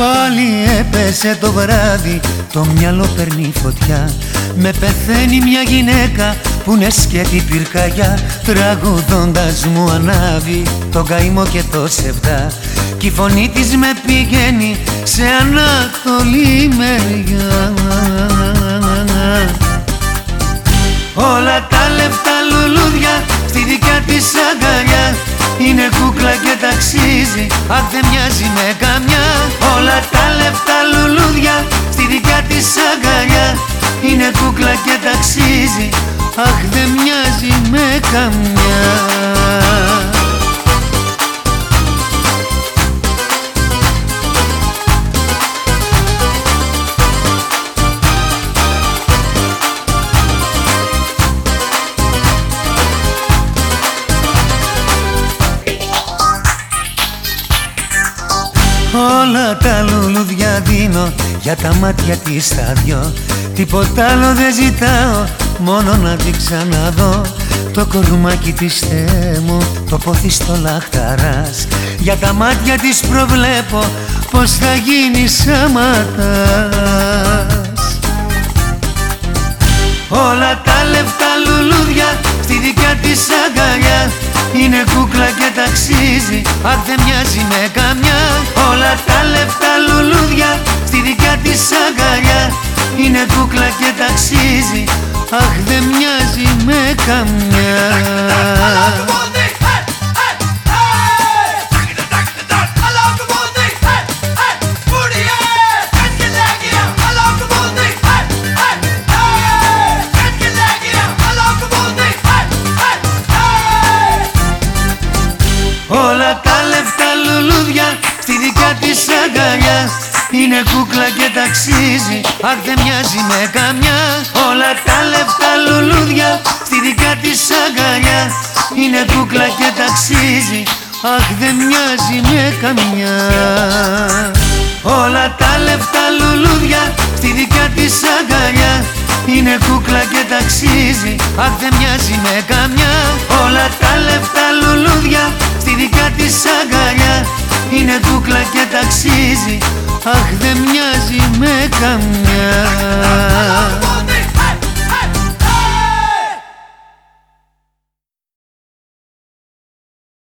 Πάλι έπεσε το βράδυ, το μυαλό παίρνει φωτιά. Με πεθαίνει μια γυναίκα που είναι σκέτη πυρκαγιά. Τραγουδώντας μου ανάβει το καημό και το σεβδά. Κι η φωνή της με πηγαίνει σε ανατολή μεριά. Όλα τα λεφτά λουλούδια στη δικιά της αγκαλιά είναι κούκλα και ταξίζει, αχ δεν μοιάζει με καμιά. Όλα τα λεφτά λουλούδια στη δικιά της αγκαλιά. Είναι κούκλα και ταξίζει, αχ δεν μοιάζει με καμιά Όλα τα λουλούδια δίνω για τα μάτια της τα δυο. Τίποτα άλλο δεν ζητάω, μόνο να την ξαναδώ. Το κορμάκι της Θεέ μου, το πόθι στο λαχταράς. Για τα μάτια της προβλέπω πως θα γίνει σαματάς Όλα τα λεφτά λουλούδια στη δικιά της αγκαλιά. Είναι κούκλα και ταξίζει, αχ δεν μοιάζει με καμιά. Όλα τα λεφτά λουλούδια στη δικιά της αγκαλιά. Είναι κούκλα και ταξίζει, αχ δεν μοιάζει με καμιά της αγκαλιάς. Είναι κούκλα και ταξίζει, αχ δεν μοιάζει με καμιά. Όλα τα λεφτά λουλούδια στη δικιά της αγκαλιάς. Είναι κούκλα και ταξίζει, αχ δεν μοιάζει με καμιά. Όλα τα λεφτά λουλούδια στη δικιά της αγκαλιάς. Είναι κούκλα και ταξίζει, αχ δεν μοιάζει με καμιά ταξίζει, αχ δεν μοιάζει με καμιά